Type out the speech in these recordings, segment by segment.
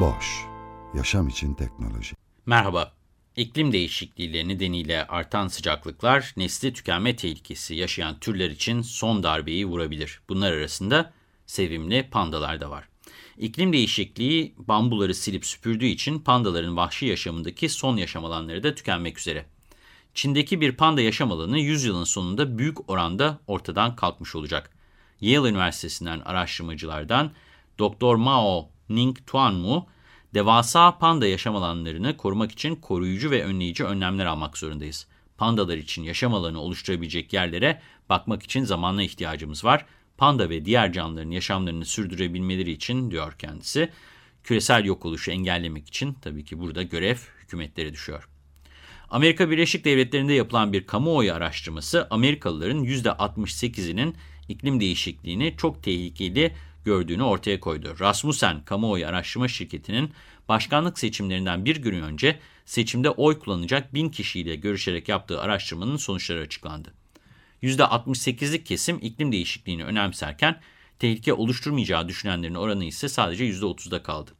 Boş, yaşam için teknoloji. Merhaba. İklim değişikliği nedeniyle artan sıcaklıklar nesli tükenme tehlikesi yaşayan türler için son darbeyi vurabilir. Bunlar arasında sevimli pandalar da var. İklim değişikliği bambuları silip süpürdüğü için pandaların vahşi yaşamındaki son yaşam alanları da tükenmek üzere. Çin'deki bir panda yaşam alanı 100 yılın sonunda büyük oranda ortadan kalkmış olacak. Yale Üniversitesi'nden araştırmacılardan Dr. Mao Ning Tuanmu, devasa panda yaşam alanlarını korumak için koruyucu ve önleyici önlemler almak zorundayız. Pandalar için yaşam alanı oluşturabilecek yerlere bakmak için zamana ihtiyacımız var. Panda ve diğer canlıların yaşamlarını sürdürebilmeleri için diyor kendisi, küresel yok oluşu engellemek için tabii ki burada görev hükümetlere düşüyor. Amerika Birleşik Devletleri'nde yapılan bir kamuoyu araştırması Amerikalıların %68'inin iklim değişikliğini çok tehlikeli gördüğünü ortaya koydu. Rasmussen Kamuoyu Araştırma Şirketi'nin başkanlık seçimlerinden bir gün önce seçimde oy kullanacak bin kişiyle görüşerek yaptığı araştırmanın sonuçları açıklandı. %68'lik kesim iklim değişikliğini önemserken tehlike oluşturmayacağı düşünenlerin oranı ise sadece %30'da kaldı.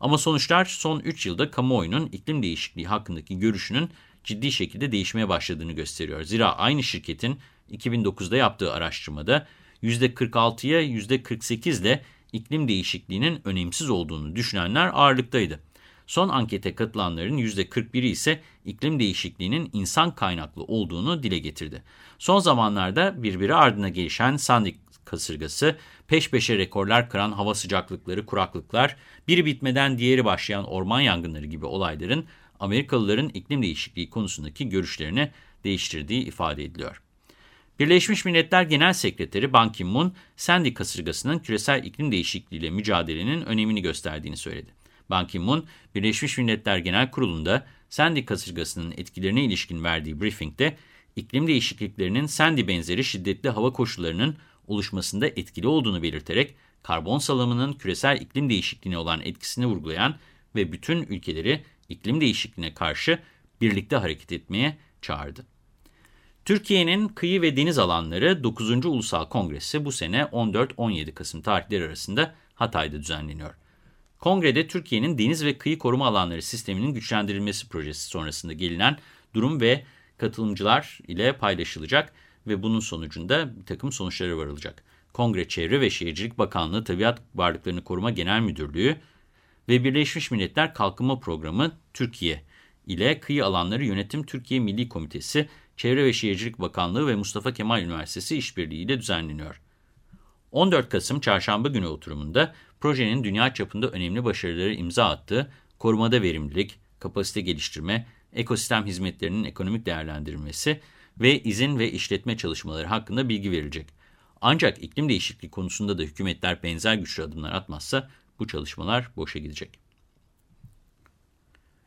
Ama sonuçlar son 3 yılda kamuoyunun iklim değişikliği hakkındaki görüşünün ciddi şekilde değişmeye başladığını gösteriyor. Zira aynı şirketin 2009'da yaptığı araştırmada %46'ya %48 ile iklim değişikliğinin önemsiz olduğunu düşünenler ağırlıktaydı. Son ankete katılanların %41'i ise iklim değişikliğinin insan kaynaklı olduğunu dile getirdi. Son zamanlarda birbiri ardına gelişen Sandy kasırgası, peş peşe rekorlar kıran hava sıcaklıkları, kuraklıklar, biri bitmeden diğeri başlayan orman yangınları gibi olayların Amerikalıların iklim değişikliği konusundaki görüşlerini değiştirdiği ifade ediliyor. Birleşmiş Milletler Genel Sekreteri Ban Ki-moon, Sandy kasırgasının küresel iklim değişikliğiyle mücadelenin önemini gösterdiğini söyledi. Ban Ki-moon, Birleşmiş Milletler Genel Kurulu'nda Sandy kasırgasının etkilerine ilişkin verdiği briefingde, iklim değişikliklerinin Sandy benzeri şiddetli hava koşullarının oluşmasında etkili olduğunu belirterek, karbon salımının küresel iklim değişikliğine olan etkisini vurgulayan ve bütün ülkeleri iklim değişikliğine karşı birlikte hareket etmeye çağırdı. Türkiye'nin kıyı ve deniz alanları 9. Ulusal Kongresi bu sene 14-17 Kasım tarihleri arasında Hatay'da düzenleniyor. Kongrede Türkiye'nin deniz ve kıyı koruma alanları sisteminin güçlendirilmesi projesi sonrasında gelinen durum ve katılımcılar ile paylaşılacak ve bunun sonucunda bir takım sonuçlara varılacak. Kongre Çevre ve Şehircilik Bakanlığı Tabiat Varlıklarını Koruma Genel Müdürlüğü ve Birleşmiş Milletler Kalkınma Programı Türkiye ile Kıyı Alanları Yönetim Türkiye Milli Komitesi, Çevre ve Şehircilik Bakanlığı ve Mustafa Kemal Üniversitesi işbirliğiyle düzenleniyor. 14 Kasım Çarşamba günü oturumunda projenin dünya çapında önemli başarıları imza attığı korumada verimlilik, kapasite geliştirme, ekosistem hizmetlerinin ekonomik değerlendirilmesi ve izin ve işletme çalışmaları hakkında bilgi verilecek. Ancak iklim değişikliği konusunda da hükümetler benzer güçlü adımlar atmazsa bu çalışmalar boşa gidecek.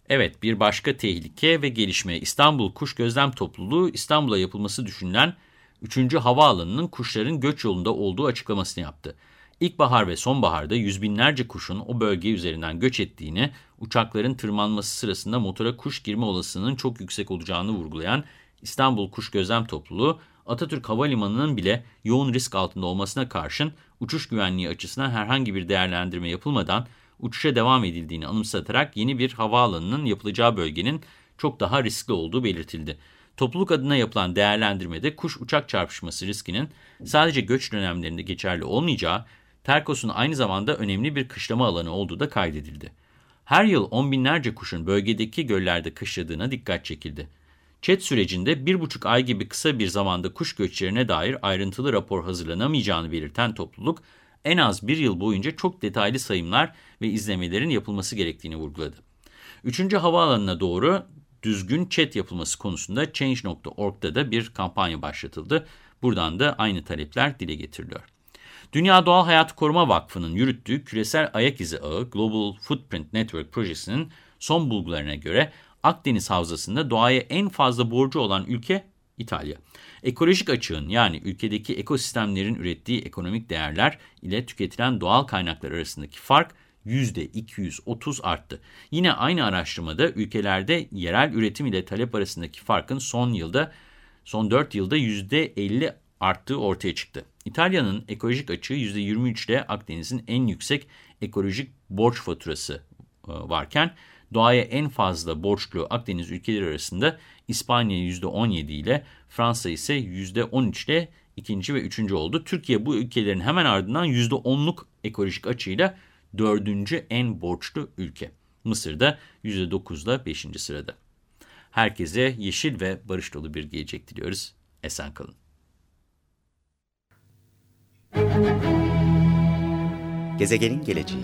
Evet bir başka tehlike ve gelişme İstanbul Kuş Gözlem Topluluğu İstanbul'a yapılması düşünülen 3. havaalanının kuşların göç yolunda olduğu açıklamasını yaptı. İlkbahar ve sonbaharda yüz binlerce kuşun o bölge üzerinden göç ettiğini, uçakların tırmanması sırasında motora kuş girme olasılığının çok yüksek olacağını vurgulayan İstanbul Kuş Gözlem Topluluğu, Atatürk Havalimanı'nın bile yoğun risk altında olmasına karşın uçuş güvenliği açısından herhangi bir değerlendirme yapılmadan uçuşa devam edildiğini anımsatarak yeni bir havaalanının yapılacağı bölgenin çok daha riskli olduğu belirtildi. Topluluk adına yapılan değerlendirmede kuş uçak çarpışması riskinin sadece göç dönemlerinde geçerli olmayacağı, Terkos'un aynı zamanda önemli bir kışlama alanı olduğu da kaydedildi. Her yıl on binlerce kuşun bölgedeki göllerde kışladığına dikkat çekildi. Çet sürecinde bir buçuk ay gibi kısa bir zamanda kuş göçlerine dair ayrıntılı rapor hazırlanamayacağını belirten topluluk, en az bir yıl boyunca çok detaylı sayımlar ve izlemelerin yapılması gerektiğini vurguladı. Üçüncü havaalanına doğru düzgün chat yapılması konusunda Change.org'da da bir kampanya başlatıldı. Buradan da aynı talepler dile getiriliyor. Dünya Doğal Hayat Koruma Vakfı'nın yürüttüğü küresel ayak izi ağı Global Footprint Network projesinin son bulgularına göre Akdeniz Havzası'nda doğaya en fazla borcu olan ülke İtalya. Ekolojik açığın yani ülkedeki ekosistemlerin ürettiği ekonomik değerler ile tüketilen doğal kaynaklar arasındaki fark %230 arttı. Yine aynı araştırmada ülkelerde yerel üretim ile talep arasındaki farkın son yılda son 4 yılda %50 arttığı ortaya çıktı. İtalya'nın ekolojik açığı %23 ile Akdeniz'in en yüksek ekolojik borç faturası e, varken doğaya en fazla borçlu Akdeniz ülkeleri arasında İspanya %17 ile Fransa ise %13 ile ikinci ve üçüncü oldu. Türkiye bu ülkelerin hemen ardından %10'luk ekolojik açıyla dördüncü en borçlu ülke. Mısır da %9 ile beşinci sırada. Herkese yeşil ve barış dolu bir gelecek diliyoruz. Esen kalın. Gezegenin geleceği